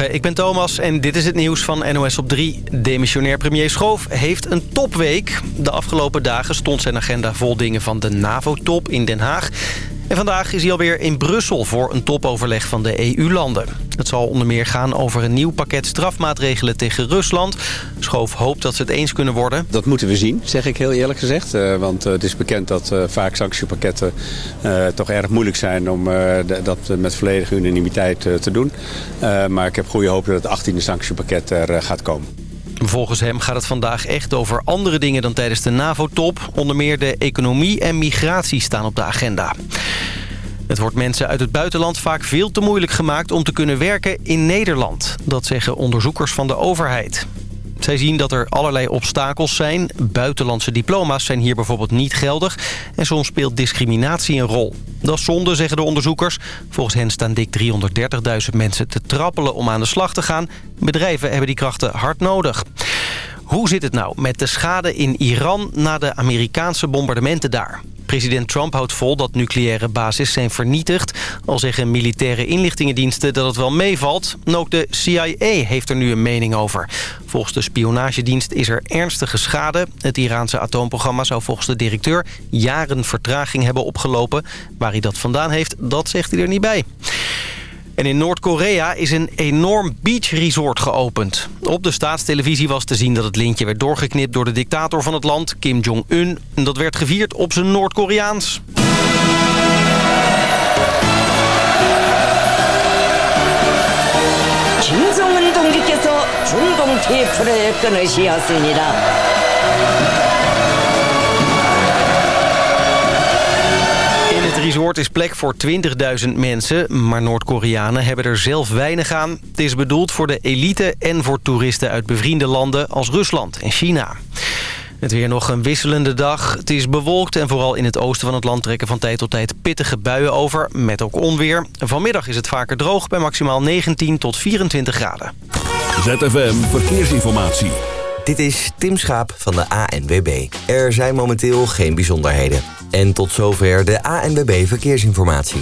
Ik ben Thomas en dit is het nieuws van NOS op 3. Demissionair premier Schoof heeft een topweek. De afgelopen dagen stond zijn agenda vol dingen van de NAVO-top in Den Haag... En vandaag is hij alweer in Brussel voor een topoverleg van de EU-landen. Het zal onder meer gaan over een nieuw pakket strafmaatregelen tegen Rusland. Schoof hoopt dat ze het eens kunnen worden. Dat moeten we zien, zeg ik heel eerlijk gezegd. Uh, want uh, het is bekend dat uh, vaak sanctiepakketten toch erg moeilijk zijn... om dat met volledige unanimiteit te doen. maar ik heb goede hoop dat het 18e sanctiepakket er gaat komen. Volgens hem gaat het vandaag echt over andere dingen dan tijdens de NAVO-top. Onder meer de economie en migratie staan op de agenda. Het wordt mensen uit het buitenland vaak veel te moeilijk gemaakt om te kunnen werken in Nederland. Dat zeggen onderzoekers van de overheid. Zij zien dat er allerlei obstakels zijn. Buitenlandse diploma's zijn hier bijvoorbeeld niet geldig. En soms speelt discriminatie een rol. Dat is zonde, zeggen de onderzoekers. Volgens hen staan dik 330.000 mensen te trappelen om aan de slag te gaan. Bedrijven hebben die krachten hard nodig. Hoe zit het nou met de schade in Iran na de Amerikaanse bombardementen daar? President Trump houdt vol dat nucleaire bases zijn vernietigd. Al zeggen militaire inlichtingendiensten dat het wel meevalt. En ook de CIA heeft er nu een mening over. Volgens de spionagedienst is er ernstige schade. Het Iraanse atoomprogramma zou volgens de directeur jaren vertraging hebben opgelopen. Waar hij dat vandaan heeft, dat zegt hij er niet bij. En in Noord-Korea is een enorm beachresort geopend. Op de staatstelevisie was te zien dat het lintje werd doorgeknipt door de dictator van het land, Kim Jong-un. En dat werd gevierd op zijn Noord-Koreaans. Kim Jong-un 동지께서 중동 테이프를 끊으시었습니다. Resort is plek voor 20.000 mensen, maar Noord-Koreanen hebben er zelf weinig aan. Het is bedoeld voor de elite en voor toeristen uit bevriende landen als Rusland en China. Het weer nog een wisselende dag. Het is bewolkt en vooral in het oosten van het land trekken van tijd tot tijd pittige buien over. Met ook onweer. Vanmiddag is het vaker droog bij maximaal 19 tot 24 graden. ZFM Verkeersinformatie. Dit is Tim Schaap van de ANWB. Er zijn momenteel geen bijzonderheden. En tot zover de ANWB Verkeersinformatie.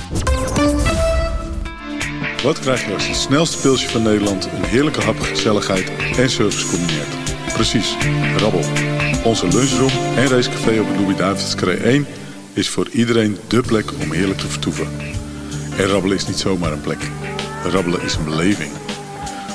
Wat krijg je als het snelste pilsje van Nederland... een heerlijke hap, gezelligheid en service combineert? Precies, rabbel. Onze lunchroom en racecafé op de Louis-David's 1... is voor iedereen dé plek om heerlijk te vertoeven. En rabbelen is niet zomaar een plek. Rabbelen is een beleving.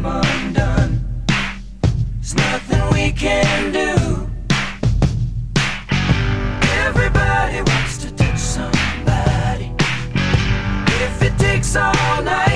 There's nothing we can do. Everybody wants to touch somebody. If it takes all night.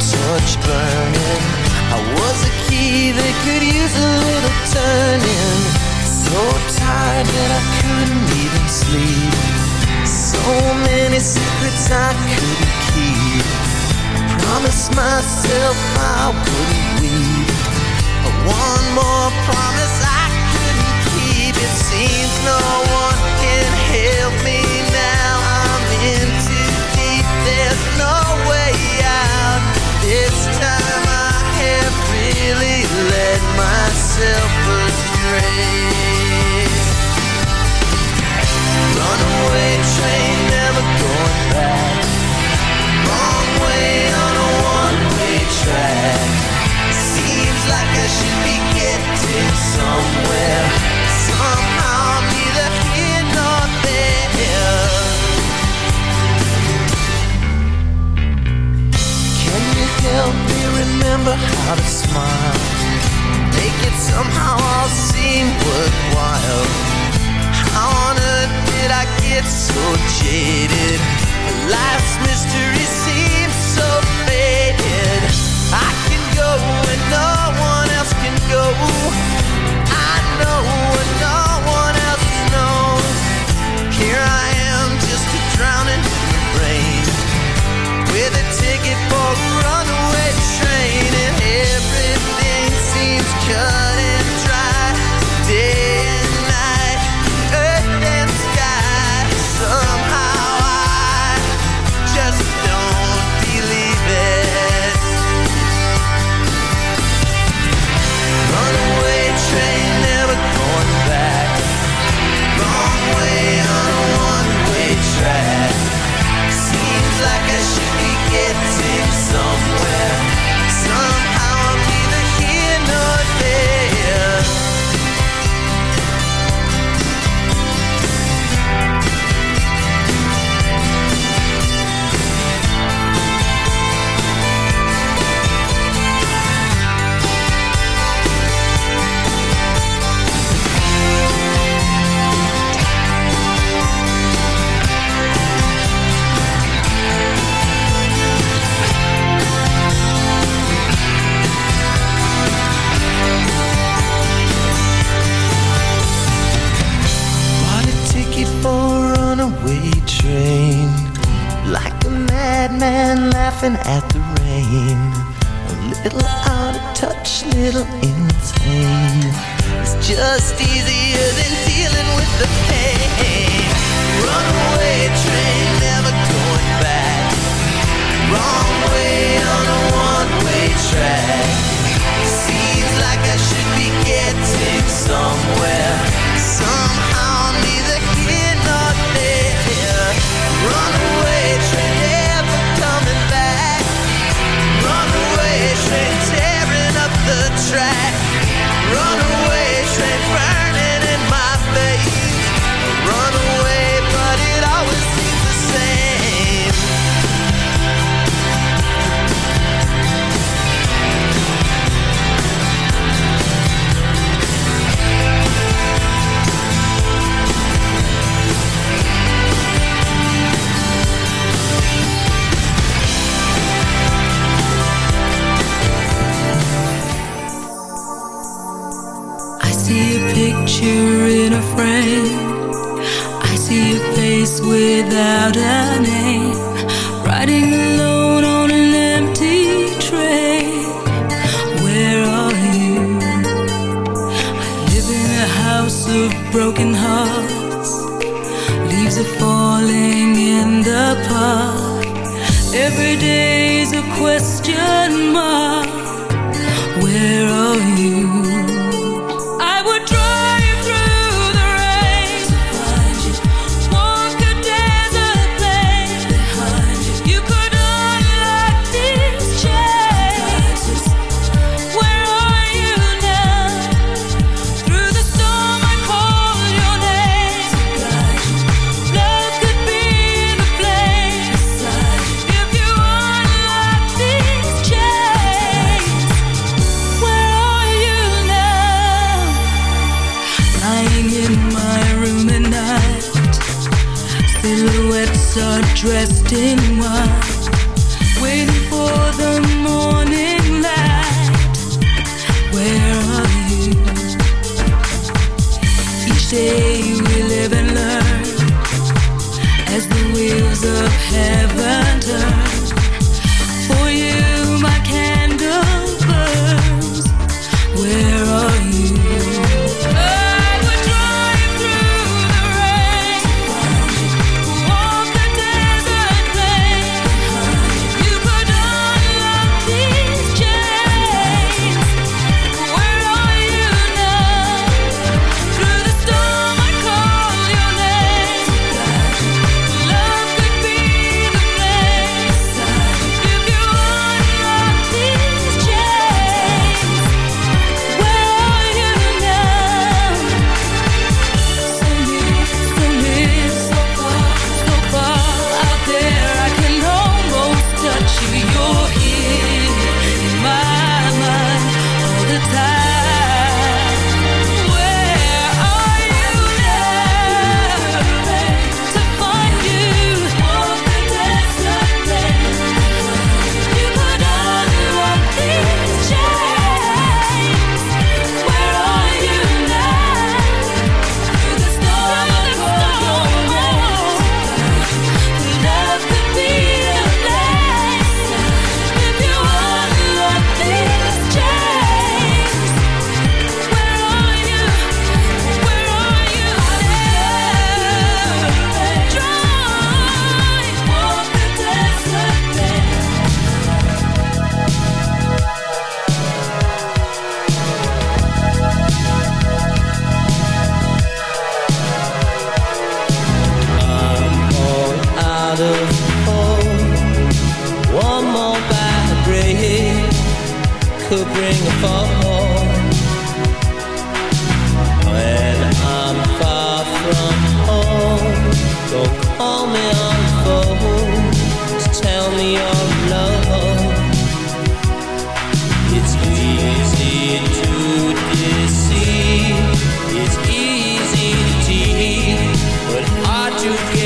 touch burning. I was a key that could use a little turning. So tired that I couldn't even sleep. So many secrets I couldn't keep. Promise promised myself I wouldn't weep. One more promise I couldn't keep. It seems no one can help me led myself astray. Runaway train never going back. Wrong way on a one-way track. Seems like I should be getting somewhere. Somehow I'm neither here nor there. Can you help me remember how to smile? make it somehow all seem worthwhile. How on earth did I get so jaded? Life's mystery seems so faded. I can go and no one else can go. I know and no one else knows. Here I am just a drowning in the rain. With a ticket for a runaway train seems cutting.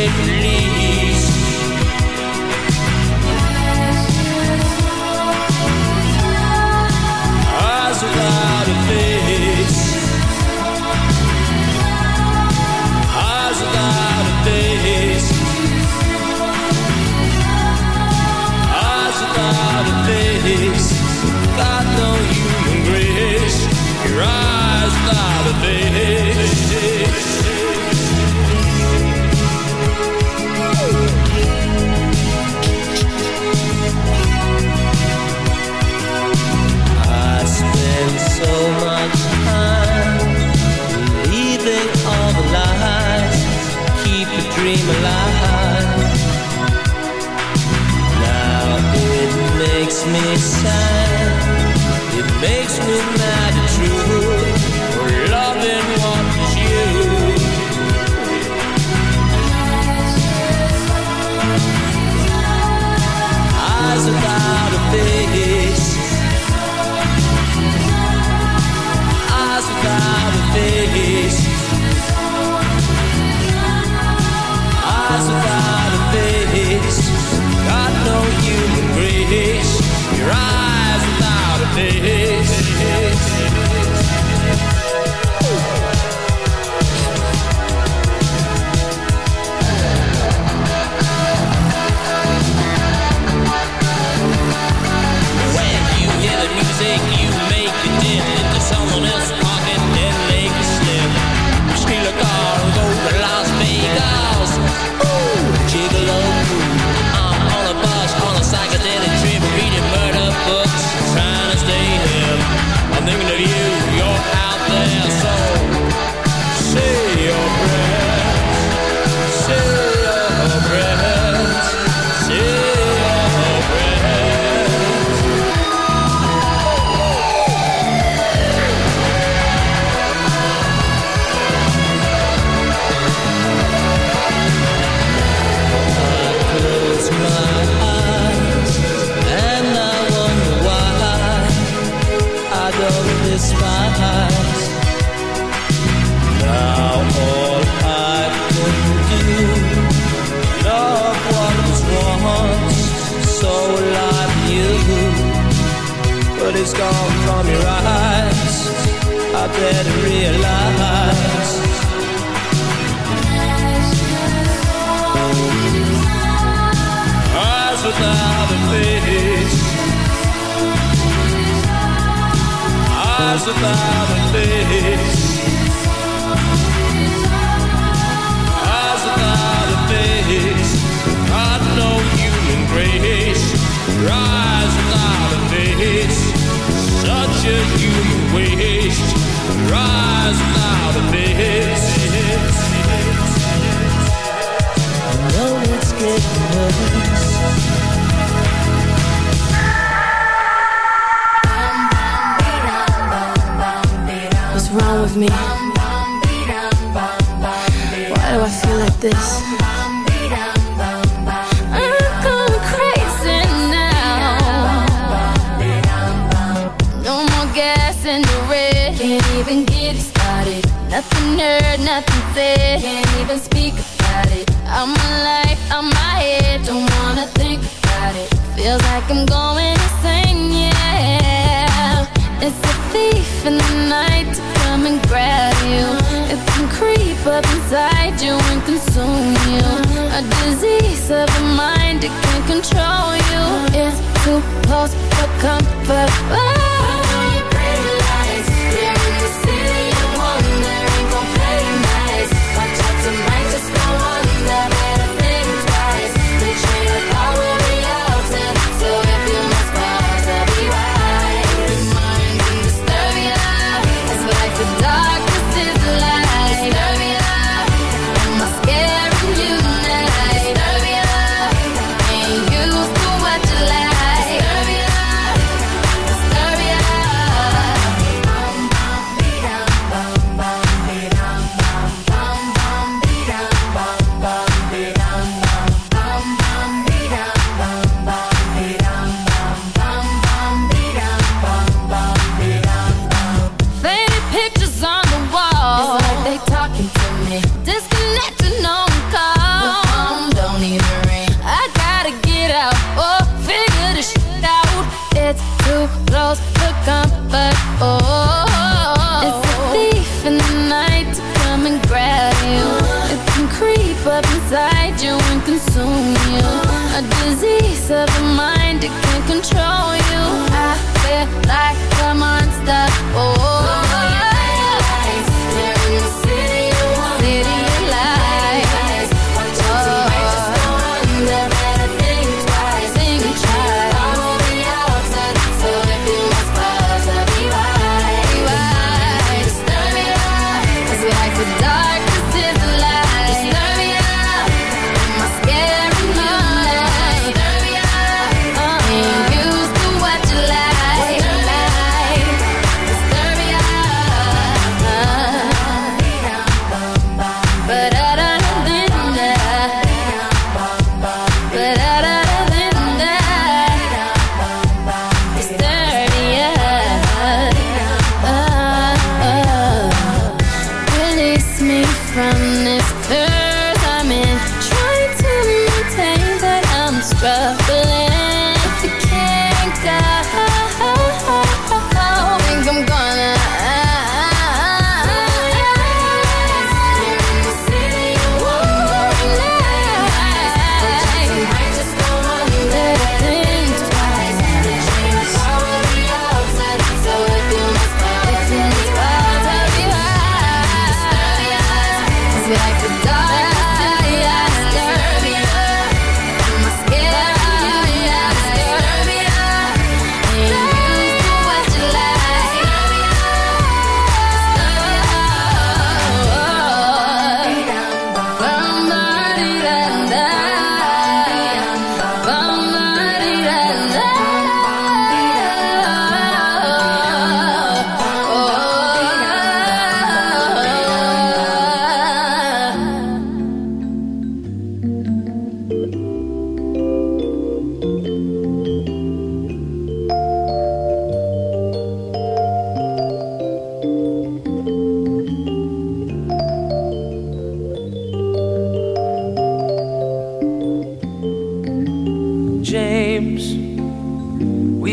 On a Don't wanna think about it. Feels like I'm going insane, yeah. It's a thief in the night to come and grab you. It can creep up inside you and consume you A disease of the mind, can control you. It's too close for comfort.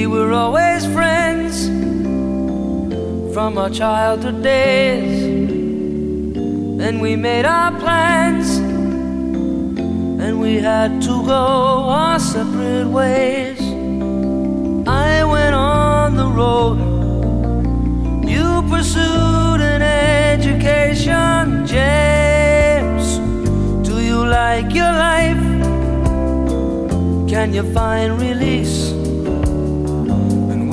were always friends from our childhood days. Then we made our plans and we had to go our separate ways. I went on the road, you pursued an education, James. Do you like your life? Can you find release?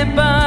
anybody. James.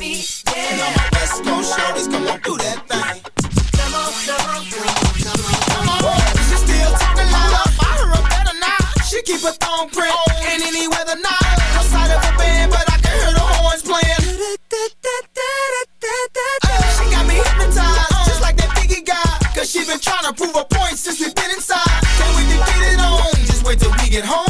my come on, do that thing. Come on, come on, come on, come on, come on. She still I better now. She keep her thong print in any weather of band, but I can hear the horns playing. She got me hypnotized, just like that Biggie guy. Cause she been trying to prove a point since we been inside. Can we defeat it on? Just wait till we get home.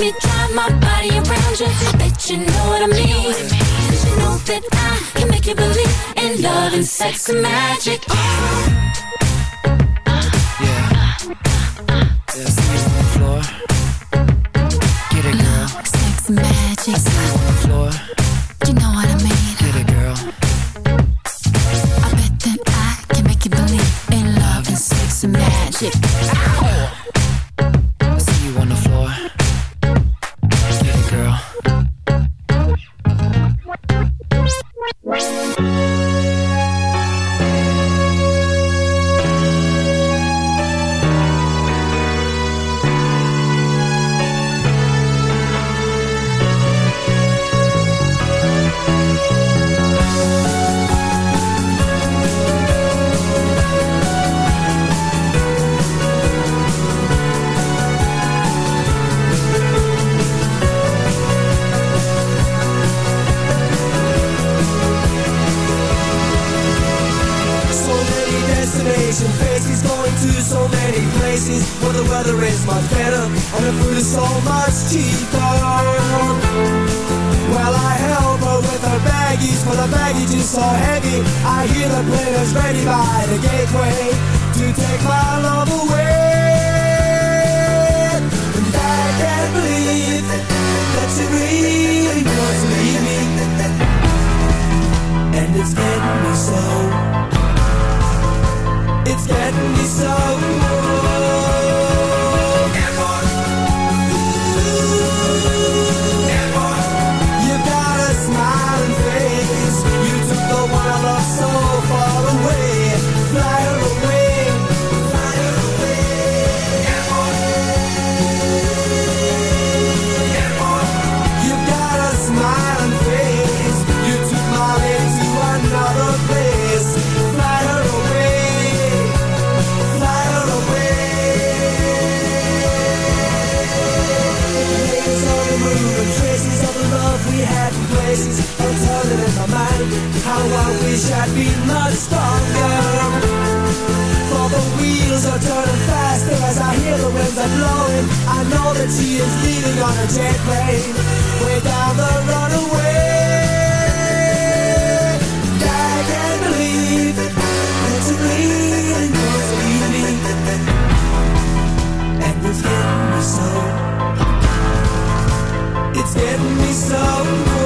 Me drive my body around you. I bet you know what I mean. Cause you know that I can make you believe in love and sex and magic. Uh. Uh, uh, yeah, see you on the floor. Get it, girl. Sex and magic. I see on the floor. You know what I mean. Get it, girl. I bet that I can make you believe in love and sex and magic. wish I'd been much stronger. For the wheels are turning faster as I hear the winds are blowing. I know that she is leaving on a jet plane. Way down the runaway. I can't believe that you really know it's leaving And it's getting me so. It's getting me so.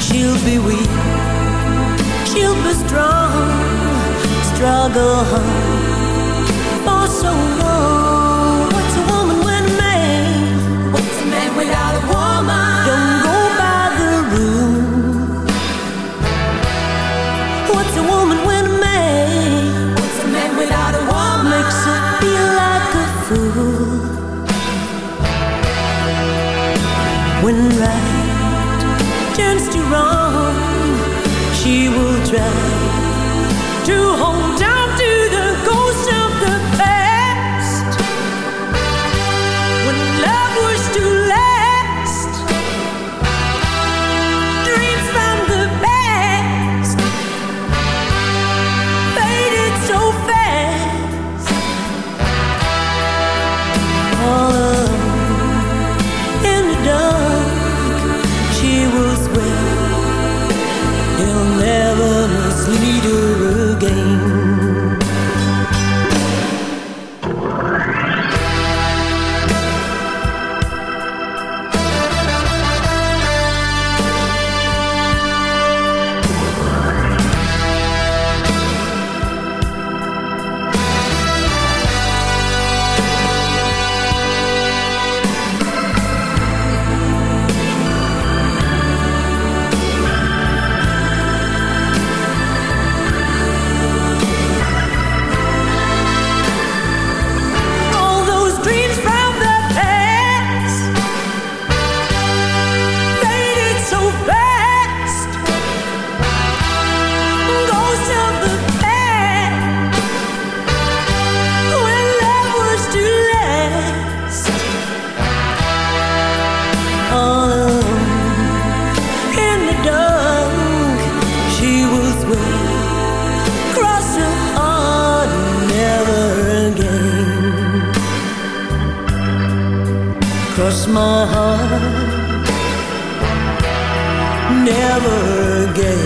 She'll be weak, she'll be strong, struggle hard. try to hold down. My heart. Never again.